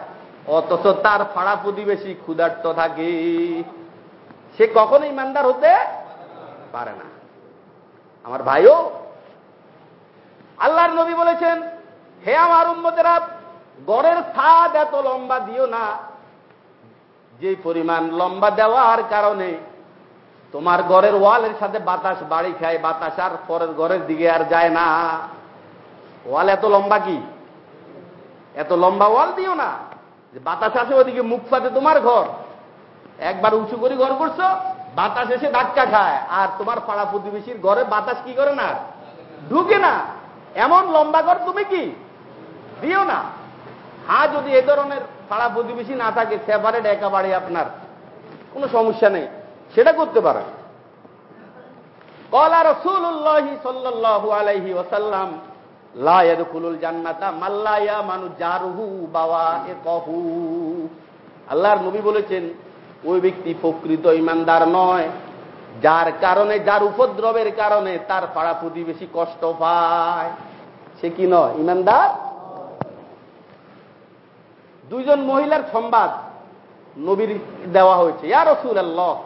অথচ তার ফাড়া প্রতিবেশী ক্ষুধার্ত থাকে। সে কখনো ইমানদার হতে পারে না। আমার ভাইও, আল্লাহর নবী বলেছেন, হে আমার উন্মতেরা গড়ের ছাদ এত লম্বা দিও না। যে পরিমাণ লম্বা দেওয়ার কারণে তোমার ঘরের ওয়ালের সাথে বাতাস বাড়ি খায়, বাতাস আর পরের ঘরের দিকে আর যায় না। ওয়াল এত লম্বা কি? এত লম্বা ওয়াল দিও না। যে বাতাস আসে ওদিকে, মুখ পাতে তোমার ঘর। একবার উঁচু করে ঘর করছ, বাতাস এসে ধাক্কা খায়। আর তোমার পাড়া প্রতিবেশীর ঘরে বাতাস কি করে না? ঢুকে না। এমন লম্বা ঘর তুমি কি? দিও না। হ্যাঁ যদি এ ধরনের পাড়া প্রতিবেশী না থাকে সেপারেট একেবারে আপনার। কোনো সমস্যা নেই। সেটা করতে পারেন। কলা রসুল্লাহ সাল্লাহু আলাইহি ওসাল্লাম লায়াদুল জান্নাতা মাল্লায়া মানু জারুহু বাবা এ কহু আল্লাহর নবী বলেছেন, ওই ব্যক্তি প্রকৃত ইমানদার নয়, যার কারণে, যার উপদ্রবের কারণে তার পাড়া প্রতিবেশী কষ্ট পায়। সে কি নয়, ইমানদার? দুইজন মহিলার সংবাদ নবীর দেওয়া হয়েছে। ইয়া রসুল আল্লাহ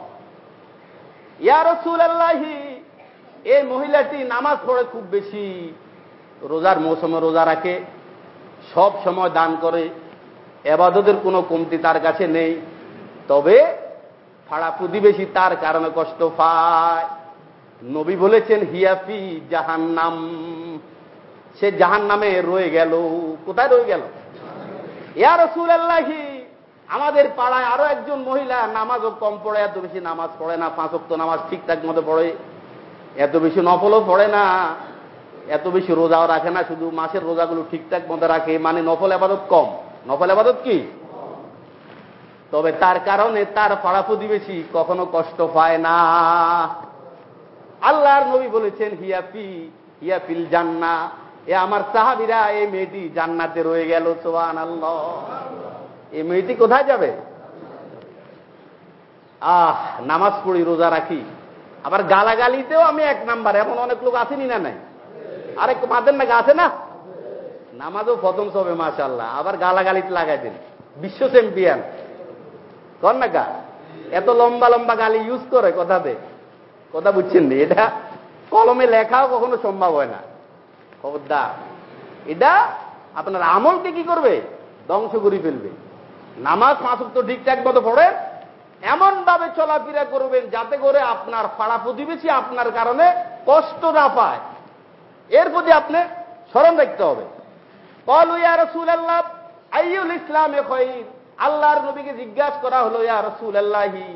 ইয়া রসুল আল্লাহি এই মহিলাটি নামাজ পড়ে খুব বেশি। রোজার মৌসুমে রোজা রাখে, সব সময় দান করে, এবাদতের কোনো কমতি তার কাছে নেই। তবে ফাড়া প্রতিবেশী তার কারণে কষ্ট পায়। নবী বলেছেন হিয়াফি জাহান্নাম। সে জাহান নামে রয়ে গেল। কোথায় রয়ে গেল? ইয়া রসুল আল্লাহি আমাদের পাড়ায় আরও একজন মহিলা নামাজও কম পড়ে, এত বেশি নামাজ পড়ে না পাঁচক্ত নামাজ ঠিকঠাক মতো পড়ে। এত বেশি নফলও পড়ে না। এত বেশি রোজাও রাখে না, শুধু মাসের রোজাগুলো ঠিকঠাক মতো রাখে মানে নফল আবাদত কম। নফল আবাদত কি? তবে তার কারণে তার পাড়া প্রতিবেশী কখনো কষ্ট পায় না। আল্লাহর নবী বলেছেন হিয়াপি হিয়াপিল জান্না। এ আমার সাহাবিরা এই মেয়েটি জান্নাতে রয়ে গেল সোহান আল্লাহ এই মেয়েটি কোথায় যাবে? আহ, নামাজ পড়ি, রোজা রাখি। আবার গালাগালিতেও আমি এক নাম্বার, এমন অনেক লোক আসেনি না নাই? আরেক মাদের নাকি আছে না? নামাজও প্রথম সবে মাশাল্লাহ আবার গালাগালিতে লাগাই দিন। বিশ্ব চ্যাম্পিয়ন কর না গা এত লম্বা লম্বা গালি ইউজ করে কথাতে কথা বুঝছেন নি? এটা কলমে লেখাও কখনো সম্ভব হয় না। খবরদার। এটা আপনার আমলকে কি করবে? ধ্বংস করে ফেলবে। নামাজ মাসুক তো ঠিকঠাক মতো পড়েন এমন ভাবে চলাফেরা করবেন যাতে করে আপনার পাড়া প্রতিবেশী আপনার কারণে কষ্ট না পায়। এর প্রতি আপনি স্মরণ রাখতে হবে। আল্লাহ আইউল ইসলামে আল্লাহর নবীকে জিজ্ঞাসা করা হলো, ইয়া রসুল আল্লাহি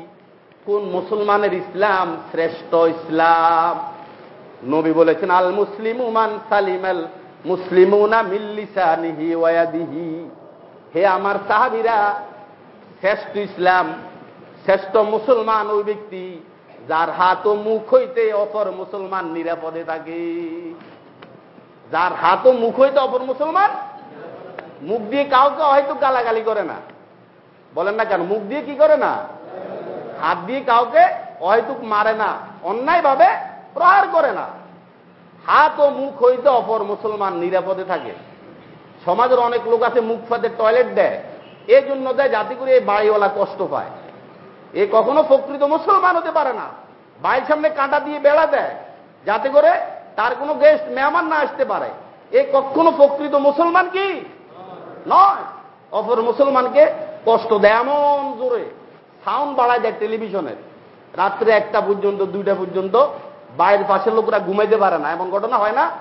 কোন মুসলমানের ইসলাম শ্রেষ্ঠ ইসলাম? নবী বলেছেন, আল মুসলিম উমান সালিম আল মুসলিমুনা মিল্লিসানিহি ওয়াদিহি হে আমার সাহাবিরা, শ্রেষ্ঠ ইসলাম, শ্রেষ্ঠ মুসলমান ওই ব্যক্তি, যার হাত ও মুখ হইতে অপর মুসলমান নিরাপদে থাকে। যার হাত ও মুখ হইতে অপর মুসলমান, মুখ দিয়ে কাউকে হয়তো গালাগালি করে না। বলেন না কেন? মুখ দিয়ে কি করে না? হাত দিয়ে কাউকে হয়তো মারে না অন্যায় ভাবে প্রহার করে না। হাত ও মুখ হইতে অপর মুসলমান নিরাপদে থাকে। সমাজের অনেক লোক আছে, মুখ ফাতে টয়লেট দেয়। এই জন্য দেয় যাতে করে এই বাড়িওয়ালা কষ্ট পায়। এ কখনো প্রকৃত মুসলমান হতে পারে না। বাড়ির সামনে কাঁটা দিয়ে বেড়া দেয়। যাতে করে তার কোনো গেস্ট মেহমান না আসতে পারে। এ কখনো প্রকৃত মুসলমান কি? নয়। অপর মুসলমানকে কষ্ট দেয় এমন জোরে। সাউন্ড বাড়ায় দেয় টেলিভিশনের রাত্রে একটা পর্যন্ত, দুইটা পর্যন্ত, বাইরের পাশের লোকরা ঘুমাইতে পারে না। এমন ঘটনা হয় না?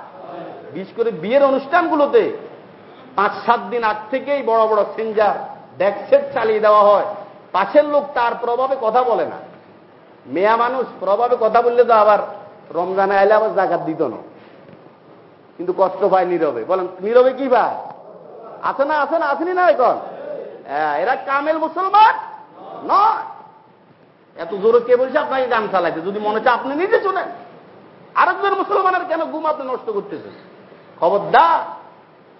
বিশেষ করে বিয়ের অনুষ্ঠানগুলোতে পাঁচ, সাত দিন আগ থেকেই বড় বড় সেঞ্জার ডেকসেট চালিয়ে দেওয়া হয়। পাশের লোক তার প্রভাবে কথা বলে না। মেয়া মানুষ প্রভাবে কথা বললে তো আবার রমজানে আইলে আবার জাকাত দিত না। কিন্তু কষ্ট পায় নীরবে। বলেন, নীরবে কি ভাই আছে না আছে না, আসেনি না এখন? হ্যাঁ, এরা কামেল মুসলমান নয়। এত জোরে কে বলছে, আপনাকে গান চালাইতে। যদি মনে হচ্ছে আপনি নিজে চলেন আরেকজন মুসলমানের কেন ঘুম আপনি নষ্ট করতেছেন? খবরদার,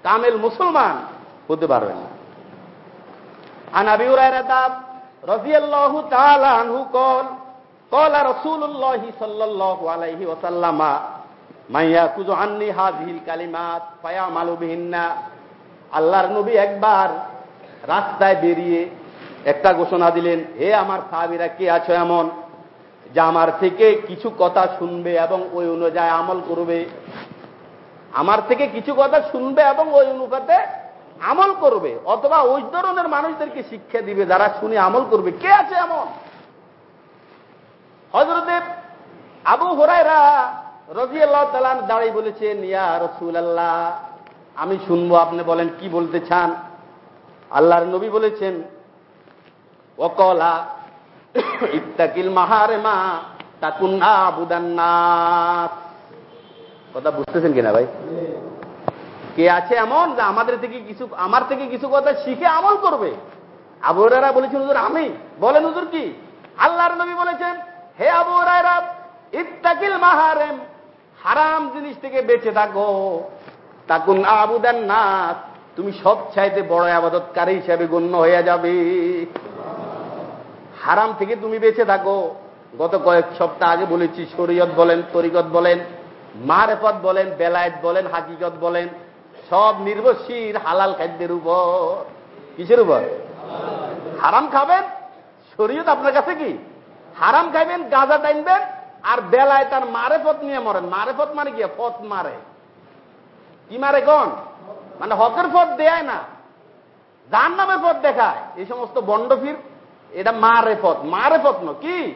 কামেল মুসলমান হতে পারবেন না। আনাবিউরায় রাদাব রাদিয়াল্লাহু তাআলা আনহু কল কলা রসুল্লাহ সাল্লাহ ওসাল্লামা মাইয়া কুজো আন্নি হাজিল কালিমাত পায়া মালুবিহিন্না আল্লাহর নবী একবার রাস্তায় বেরিয়ে একটা ঘোষণা দিলেন, হে আমার সাহাবিরা, কে আছো এমন যে আমার থেকে কিছু কথা শুনবে এবং ওই অনুযায়ী আমল করবে? আমার থেকে কিছু কথা শুনবে এবং ওই অনুপাতে আমল করবে? অথবা ওই ধরনের মানুষদেরকে শিক্ষা দিবে যারা শুনে আমল করবে? কে আছে এমন? হজরতের আবু হরাইরা রাজি আল্লাহ তালান দাঁড়িয়ে বলেছেন, ইয়া রসুল আল্লাহ আমি শুনব, আপনি বলেন, কি বলতে চান? আল্লাহর নবী বলেছেন ওকলা ইত্তাকিল মাহারে মা তাকুন আবুদান্নাস। কথা বুঝতেছেন কিনা ভাই? কে আছে এমন যে আমাদের থেকে কিছু, আমার থেকে কিছু কথা শিখে আমল করবে? আবুরারা বলেছেন, হুজুর, আমি। বলেন, হুজুর, কি? আল্লাহর নবী বলেছেন হে আবুরারা ইত্তাকিল মাহারেম, হারাম জিনিস থেকে বেঁচে থাকো। তাকুন আবুদান নাস, তুমি সব চাইতে বড় আবাদতকারী হিসাবে গণ্য হয়ে যাবে। হারাম থেকে তুমি বেঁচে থাকো। গত কয়েক সপ্তাহ আগে বলেছি, শরীয়ত বলেন, তরিকত বলেন, মারেফত বলেন, বেলায়েত বলেন, হাকিকত বলেন, সব নির্ভরশীল হালাল খাদ্যের উপর। কিসের উপর? হারাম খাবেন? শরীয়ত আপনার কাছে কি? হারাম খাইবেন, গাঁজা টাইনবেন আর বেলায় তার মারেফত নিয়ে মরেন। মারে পথ মানে কি? পথ মারে। কি মারে গন মানে হকের পথ দেয় না। যার নামের পথ দেখায়। এই সমস্ত বন্ডফির, এটা মারে পথ মারে পথ ন, কি?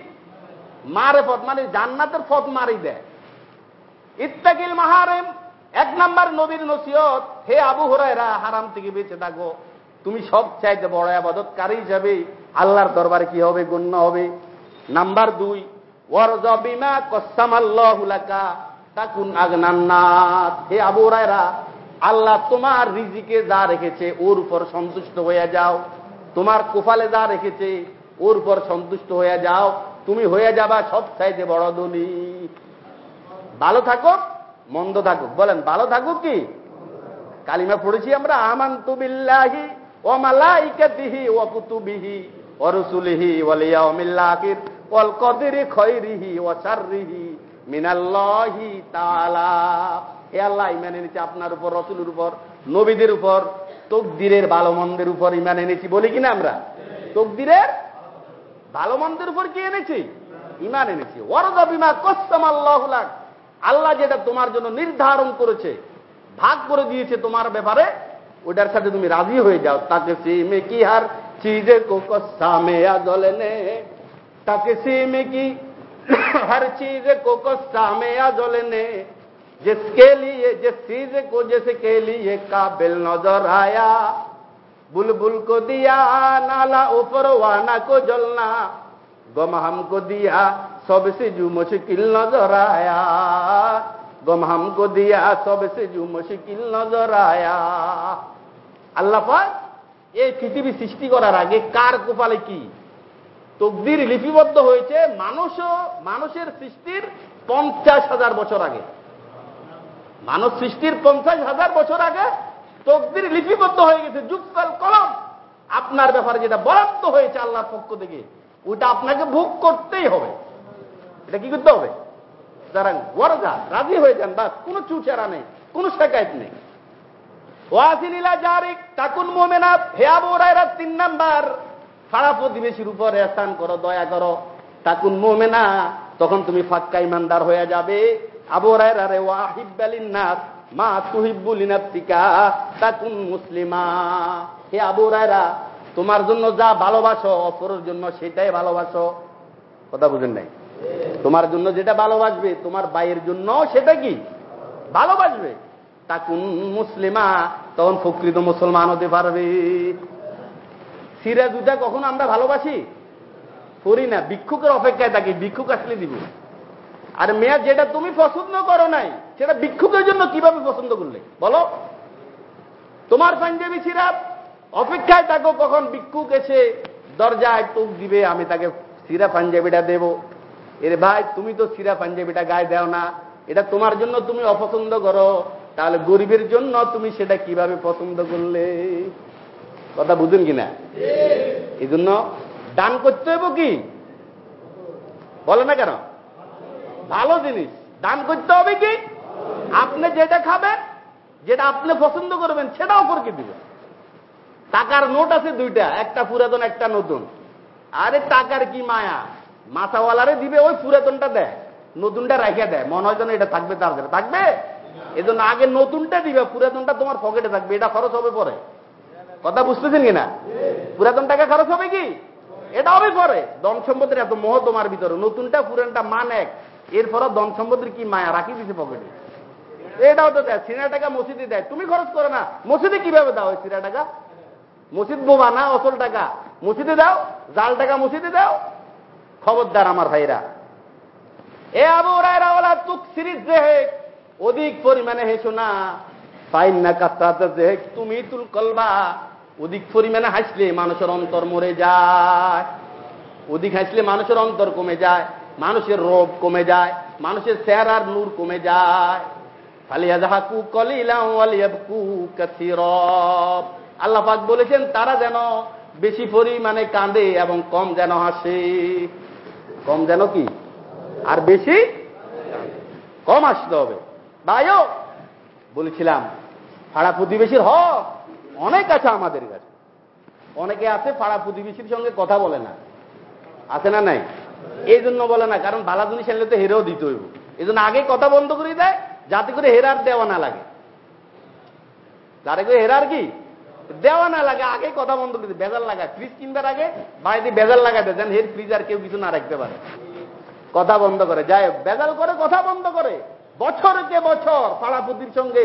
মারে পথ মানে জান্নাতের পথ মারি দেয়। ইত্তাকিল মাহারেম, এক নাম্বার নবীর নসিহত, হে আবু হরাইরা হারাম থেকে বেঁচে থাকো। তুমি সব চাইতে বড় আবাদতকারী হিসাবে আল্লাহর দরবারে কি হবে? গণ্য হবে। নাম্বার দুই ওয়ারজবিমা কসামাল্লাহুলাকা তাকুন আগনান্নাত হে আবু রায়রা আল্লাহ তোমার রিজিকে যা রেখেছে, ওর উপর সন্তুষ্ট হয়ে যাও। তোমার কোফালে যা রেখেছে, ওর উপর সন্তুষ্ট হয়ে যাও। তুমি হয়ে যাবা সব চাইতে বড় ধনী। ভালো থাকো, মন্দ থাকুক বলেন, ভালো থাকুক কি? কালিমা পড়েছি আমরা আমান তুবিল্লাহি ও ও কুতুবিহি ও রসুলিহি ওয়াল ইয়াউমিল আখির। ওয়াল কদরি খৈরিহি ওয়া শাররিহি মিনাল্লাহি তাআলা। এ আল্লাহ ইমান আপনার উপর, রসুলের উপর, নবীদের উপর, তকদিরের ভালো মন্দের উপর ইমান এনেছি বলি কিনা আমরা? তকদিরের ভালো মন্দের উপর কি এনেছি? ইমান এনেছি। ওয়ারদা বিমা কসম আল্লাহ আল্লাহ যেটা তোমার জন্য নির্ধারণ করেছে, ভাগ করে দিয়েছে তোমার ব্যাপারে, ওটার সাথে তুমি রাজি হয়ে যাও। তাকে সিমে কি হার? চিজে কো কসামে আদলে নে তাকে সিমে কি हर चीज को कस्सा में अजल ने जिसके लिए जिस चीज को जिसके लिए काबिल नजर आया बुलबुल को दिया नाला ऊपर वाना को जलना गम हमको दिया सबसे जो मुश्किल नजर आया गम हमको दिया सबसे जो मुश्किल नजर आया আল্লাহ পাক এই পৃথিবী সৃষ্টি করার আগে কার কোপালে কি তকদির লিপিবদ্ধ হয়েছে মানুষও, মানুষের সৃষ্টির পঞ্চাশ হাজার বছর আগে। মানব সৃষ্টির পঞ্চাশ হাজার বছর আগে তকদির লিপিবদ্ধ হয়ে গেছে, যুগকাল কলম। আপনার ব্যাপারে যেটা বরাদ্দ হয়েছে আল্লাহর পক্ষ থেকে ওইটা আপনাকে ভোগ করতেই হবে। এটা কি করতে হবে? যারা ওয়ারজা রাজি হয়ে যান, বাস, কোনো চুচারা নেই, কোনো শেখায়ত নেই। ওয়াসিনিলা জারিক তাকুন মোমেনাথ হে রায়রা তিন নাম্বার। ফাড়া প্রতিবেশীর উপর এহসান করো, দয়া করো। তাকুন মোমে না তখন তুমি ফাক্কা ইমানদার হয়ে যাবে। আবু রায়রা রে ওয়াহিব্বালিন নাস মা তুহিব্বুল নাফসিকা তাকুন মুসলিমা। হে আবু রায়রা তোমার জন্য যা ভালোবাসো, অপরের জন্য সেটাই ভালোবাসো। কথা বুঝেন নাই? তোমার জন্য যেটা ভালোবাসবে, তোমার বাইয়ের জন্য সেটা কি? ভালোবাসবে। তা কোন মুসলিমা, তখন প্রকৃত মুসলমান হতে পারবে। সিরা দুটা কখন আমরা ভালোবাসি? করি না। ভিক্ষুকের অপেক্ষায় থাকি, ভিক্ষুক আসলে দিব। আর মেয়া, যেটা তুমি পছন্দ করো নাই, সেটা ভিক্ষুকের জন্য কীভাবে পছন্দ করলে? বলো। তোমার পাঞ্জাবি সিরাপ অপেক্ষায় থাকো, কখন ভিক্ষুক এসে দরজায় টুক দিবে, আমি তাকে সিরা পাঞ্জাবিটা দেব। এর ভাই, তুমি তো সিরা পাঞ্জাবিটা গায়ে দেও না। এটা তোমার জন্য তুমি অপছন্দ করো। তাহলে গরিবের জন্য তুমি সেটা কীভাবে পছন্দ করলে? কথা বুঝুন কিনা? এই জন্য দান করতে হইব কি? বলে না কেন? ভালো জিনিস। দান করতে হবে কি? আপনি যেটা খাবেন, যেটা আপনি পছন্দ করবেন সেটা অপরকে দিবেন। টাকার নোট আছে দুইটা, একটা পুরাতন, একটা নতুন। আরে টাকার কি মায়া? মাথাওয়ালারে দিবে, ওই পুরাতনটা দেয়। নতুনটা রেখে দেয়। মনে হয় যেন এটা থাকবে তার থাকবে? এই জন্য আগে নতুনটা দিবে, পুরাতনটা তোমার পকেটে থাকবে। এটা খরচ হবে পরে। কথা বুঝতেছেন কিনা? পুরাতন টাকা খরচ হবে কি? এটা হবে পরে। ধন সম্পদের এত মোহ তোমার ভিতরে। নতুনটা, পুরানটা মান এক। এরপরও ধন সম্পদের কি মায়া? রাখি দিছে পকেটে। এটাও তো দেয়। সিনা টাকা মসজিদে দেয়। তুমি খরচ করো না। মসজিদে কীভাবে দাও সিনা টাকা? মসজিদ বোবা না অসল টাকা? মসজিদে দাও। জাল টাকা মসজিদে দাও। খবরদার আমার ভাইরা। এ আবু রায়রা তুক সিরিজ জেহেক অধিক পরিমাণে হেসো না। ফাইন না কাস্তাতে জেহেক তুমি তুল কলবা অধিক পরিমাণে হাসলে মানুষের অন্তর মরে যায়। অধিক হাসলে মানুষের অন্তর কমে যায়, মানুষের রোগ কমে যায়, মানুষের চেহারার নূর কমে যায়। ফালিয়াজাহাকু কলিলাম ওয়ালিয়াবকু কাসীরা আল্লাহ পাক বলেছেন, তারা যেন বেশি পরিমাণে কাঁদে এবং কম যেন হাসে। কম যেন কি? আর বেশি কম আসতে হবে। ভাইও, বলেছিলাম, পাড়া প্রতিবেশীর হক অনেক আছে আমাদের কাছে। অনেকে আছে, পাড়া প্রতিবেশীর সঙ্গে কথা বলে না। আছে না নাই? এই জন্য বলে না, কারণ ভালো জিনিস তো হেরেও দিতে হইব। এই জন্য আগে কথা বন্ধ করে দেয়, যাতে করে হেরার দেওয়া না লাগে। যাতে করে হেরার কি? দেওয়া না লাগে, আগে কথা বন্ধ করে বেজাল লাগা ফ্রিজ কিনবার আগে বাড়িতে বেজাল লাগাতে যেন হের ফ্রিজ আর কেউ কিছু না রাখতে পারে। কথা বন্ধ করে। যায় বেজাল করে, কথা বন্ধ করে। বছরকে বছর পাড়াপুতির সঙ্গে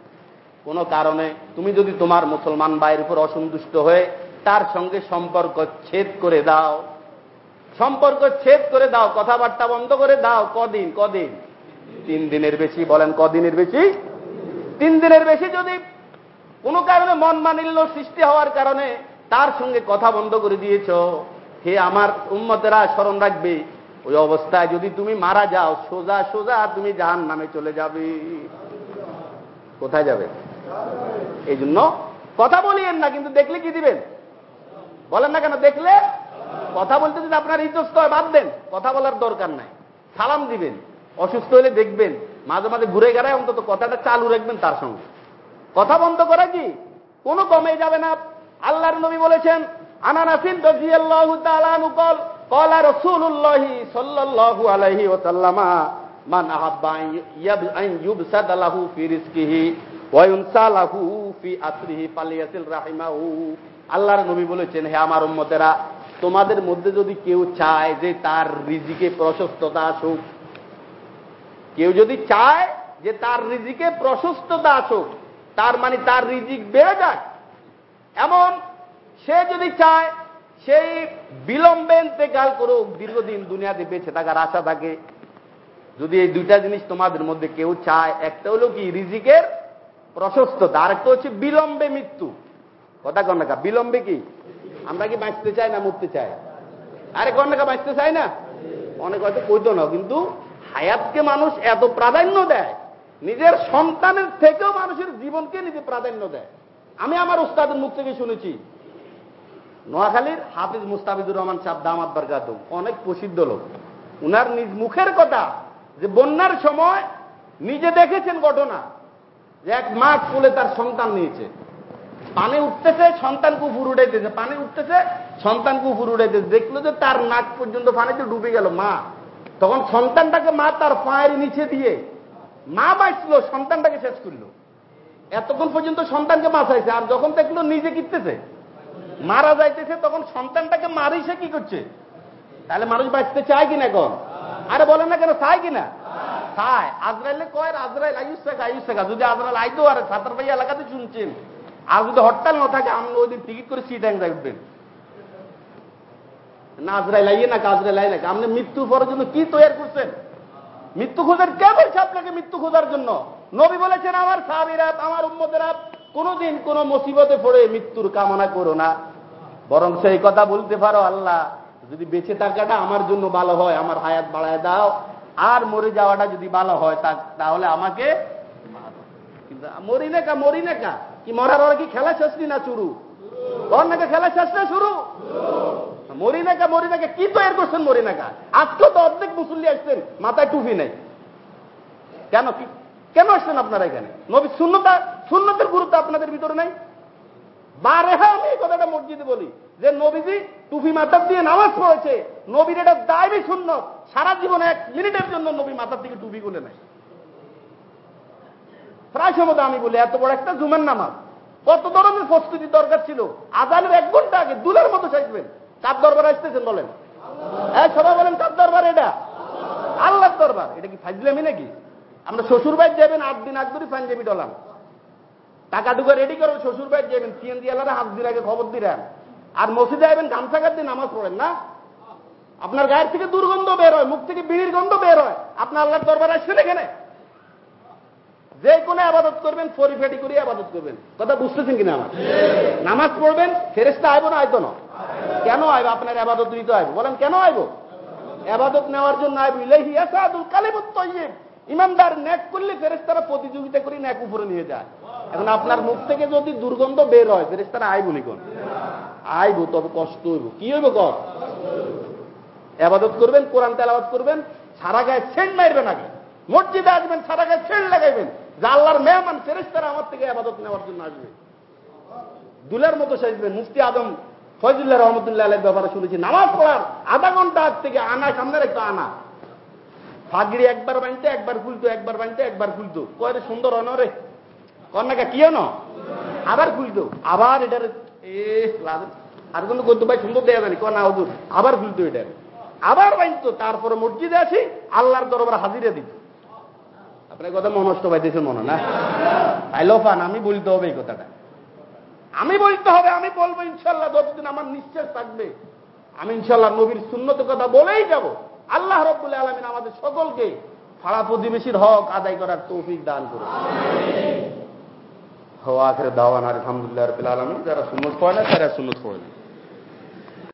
কোন কারণে তুমি যদি তোমার মুসলমান ভাইয়ের উপর অসন্তুষ্ট হয়ে তার সঙ্গে সম্পর্ক ছেদ করে দাও, সম্পর্ক ছেদ করে দাও, কথাবার্তা বন্ধ করে দাও, কদিন কদিন? তিন দিনের বেশি, বলেন কদিনের বেশি? তিন দিনের বেশি যদি কোনো কারণে মন মানিল্য সৃষ্টি হওয়ার কারণে তার সঙ্গে কথা বন্ধ করে দিয়েছ, হে আমার উম্মতেরা স্মরণ রাখবে, ওই অবস্থায় যদি তুমি মারা যাও, সোজা সোজা তুমি জাহান নামে চলে যাবে। কোথায় যাবে? এই জন্য কথা বলিয়েন না, কিন্তু দেখলে কি দিবেন? বলেন না কেন, দেখলে? কথা বলতে যদি আপনার ইতস্ত হয়, বাদ দেন। কথা বলার দরকার নাই। সালাম দিবেন। অসুস্থ হলে দেখবেন। মাঝে মাঝে ঘুরে গেড়ায় অন্তত কথাটা চালু রাখবেন তার সঙ্গে। কথা বন্ধ করে কি? কোনো কমে যাবে না। আল্লাহর নবী বলেছেন আনানাসিন কলা রসুল্লাহি নুকল আলহি ও সাল্লামা মান আল্লাহর নবী বলেছেন, হে আমার উম্মতেরা, তোমাদের মধ্যে যদি কেউ চায় যে তার রিজিকে প্রশস্ততা আসুক, কেউ যদি চায় যে তার রিজিকে প্রশস্ততা আসুক, তার মানে তার রিজিক বেড়ে যায়। এমন সে যদি চায়, সেই বিলম্বেন্তে গাল করুক, দীর্ঘদিন দুনিয়াতে বেঁচে থাকার আশা থাকে যদি এই দুইটা জিনিস তোমাদের মধ্যে কেউ চায়, একটা হলো কি রিজিকের প্রশস্ততা আরেকটা হচ্ছে বিলম্বে মৃত্যু। কথা কন নাকা বিলম্বে কি? আমরা কি বাঁচতে চাই না মরতে চাই? আরে কন নাকা বাঁচতে চাই না? অনেক হয়তো কইতো না, কিন্তু হায়াতকে মানুষ এত প্রাধান্য দেয়, নিজের সন্তানের থেকেও মানুষের জীবনকে নিজে প্রাধান্য দেয়। আমি আমার উস্তাদের মুখ থেকে শুনেছি, নোয়াখালীর হাফিজ মুস্তাফিজুর রহমান সাহ দামাত বরকাত অনেক প্রসিদ্ধ লোক। উনার নিজ মুখের কথা যে বন্যার সময় নিজে দেখেছেন ঘটনা যে এক মা কোলে তার সন্তান নিয়েছে। পানি উঠতেছে সন্তানকে উপর উঠাইতেছে পানি উঠতেছে সন্তানকে উপর উঠাইতেছে দেখল যে তার নাক পর্যন্ত পানিতে ডুবে গেল মা। তখন সন্তানটাকে মা তার পায়ের নিচে দিয়ে মা বাঁচলো, সন্তানটাকে শেষ করল। এতক্ষণ পর্যন্ত সন্তানকে বাঁচাইছে, আর যখন দেখল নিজে কিনতেছে মারা যাইতেছে, তখন সন্তানটাকে মারি সে কি করছে? তাহলে মানুষ বাঁচতে চায় কিনা এখন? আরে বলেন না কেন চায় কিনা? চায় আজরাইলে কয়, আজরাইল? আয়ুষ শেখা আয়ুষ শেখা। যদি আজরাইল আইতো, আর ছাত্র ভাই এলাকাতে শুনছেন। আর যদি হরতাল না থাকে আপনি ওই দিন টিকিট করে সিট যাই উঠবেন। না আজরাইল আইয়ে না কাজরাইল আই না। আপনি মৃত্যু পরের জন্য কি তৈরি করছেন? মৃত্যু খোঁজার কে বলছে আপনাকে মৃত্যু খোঁজার জন্য? নবী বলেছেন, আমার সাহাবিরা, আমার উম্মতেরা কোনদিন কোন মুসিবতে পড়ে মৃত্যুর কামনা করো না। বরং সেই কথা বলতে পারো আল্লাহ। যদি বেঁচে থাকাটা আমার জন্য ভালো হয়, আমার হায়াত বাড়ায় দাও। আর মরে যাওয়াটা যদি ভালো হয় তাহলে আমাকে কিন্তু মরি না কা, মরি কা? মরার ওরা কি খেলা শেষ না শুরু? ওর নাকি খেলা শেষ না শুরু? মরি কা, মরি না কা তৈরি করছেন মরি কা? আজকে তো অর্ধেক মুসল্লি আসছেন, মাথায় টুপি নেই। কেন কি কেন আসছেন আপনারা এখানে? নবী শূন্যতা শূন্যতের গুরুত্ব আপনাদের ভিতরে নাই? বারে হ্যাঁ আমি এই কথাটা মসজিদে বলি। যে নবীজি টুপি মাথার দিয়ে নামাজ পড়েছে, নবীর এটা দায়বি শূন্য। সারা জীবনে এক মিনিটের জন্য নবী মাথার দিকে টুপি গুলে নেয়। প্রায় সময় আমি বলি, এত বড় একটা জুমের নামাজ। কত ধরনের প্রস্তুতি দরকার ছিল? আদানের এক ঘণ্টা আগে দুলের মতো চাইবেন কার দরবার আসতেছেন বলেন? হ্যাঁ সবাই বলেন, কার দরবার এটা? আল্লাহর দরবার। এটা কি ফাইজলামি নাকি? আমরা শ্বশুর বাড়ি যাবেন, আট দিন আগ ধরে পাঞ্জাবি ডলাম টাকা টুকা রেডি করো শ্বশুর বাড়ি যাবেন সিএনজি আলাদা হাত দিন আগে খবর দিলেন। আর মসজিদে যাবেন গামছা কাট দিয়ে নামাজ পড়েন না? আপনার গায়ের থেকে দুর্গন্ধ বের হয়, মুখ থেকে বিড়ির গন্ধ বের হয়। আপনার আল্লাহর দরবার আসবেন এখানে? যে কোনো আবাদত করবেন পরিফেটি করে আবাদত করবেন। কথা বুঝতেছেন কিনা আমার? নামাজ পড়বেন ফেরেস্তা আইব না আইতো না? কেন আইব? আপনার আবাদত নিতে আইব। বলেন, কেন আইব? আবাদত নেওয়ার জন্য আইব ইলাহি আসাদুল কালিমুত তৈয়ব ইমানদার ন্যাক করলে ফেরেস্তারা প্রতিযোগিতা করে ন্যাক উপরে নিয়ে যায়। এখন আপনার মুখ থেকে যদি দুর্গন্ধ বের হয় ফেরেস্তারা আইব নি কোন? আইব, তবে কষ্ট হইব। কি হইব কষ্ট আবাদত করবেন, কোরআন তেলাবাদ করবেন সারা গায়ে সেন্ট মারবেন আগে। মসজিদে আসবেন সারা গায়ে সেন্ট লাগাইবেন। যে আল্লাহর মেহমান ফেরেস্তারা আমার থেকে আবাদত নেওয়ার জন্য আসবে। দুলের মতো সাজবেন মুফতি আদম ফজুল্লাহ রহমতুল্লাহ আলের ব্যাপারে শুনেছি, নামাজ পড়ার আধা ঘণ্টা আগ থেকে আনা, সামনে একটা আনা। ফাগড়ি একবার বানতে, একবার খুলতো একবার বানতে, একবার খুলতো কয় সুন্দর অনরে কন্যাকা কি ন আবার খুলতো আবার এটার আর কোনো করতো ভাই সুন্দর দেওয়া জানি কনা হজুর আবার খুলতো এটার। আবার বানতো, তারপরে মসজিদে আসি, আল্লাহর দরবার হাজিরে দিত আপনার কথা মনষ্ট পাইতেছে মনে না? আইলো পান আমি বলতে হবে এই কথাটা। আমি বলতে হবে, আমি বলব ইনশাল্লাহ, যতদিন আমার নিঃশ্বাস থাকবে, আমি ইনশাল্লাহ নবীর শূন্যত কথা বলেই যাব। আল্লাহ রব্বুল আলমিন আমাদের সকলকে ফাড়া প্রতিবেশীর হক আদায় করার তৌফিক দান করে হওয়া আখের দাওয়ান আলহামদুলিল্লাহ রবিল আলমিন যারা সুন্নত পড়ে না তারা সুন্নত পড়ে না।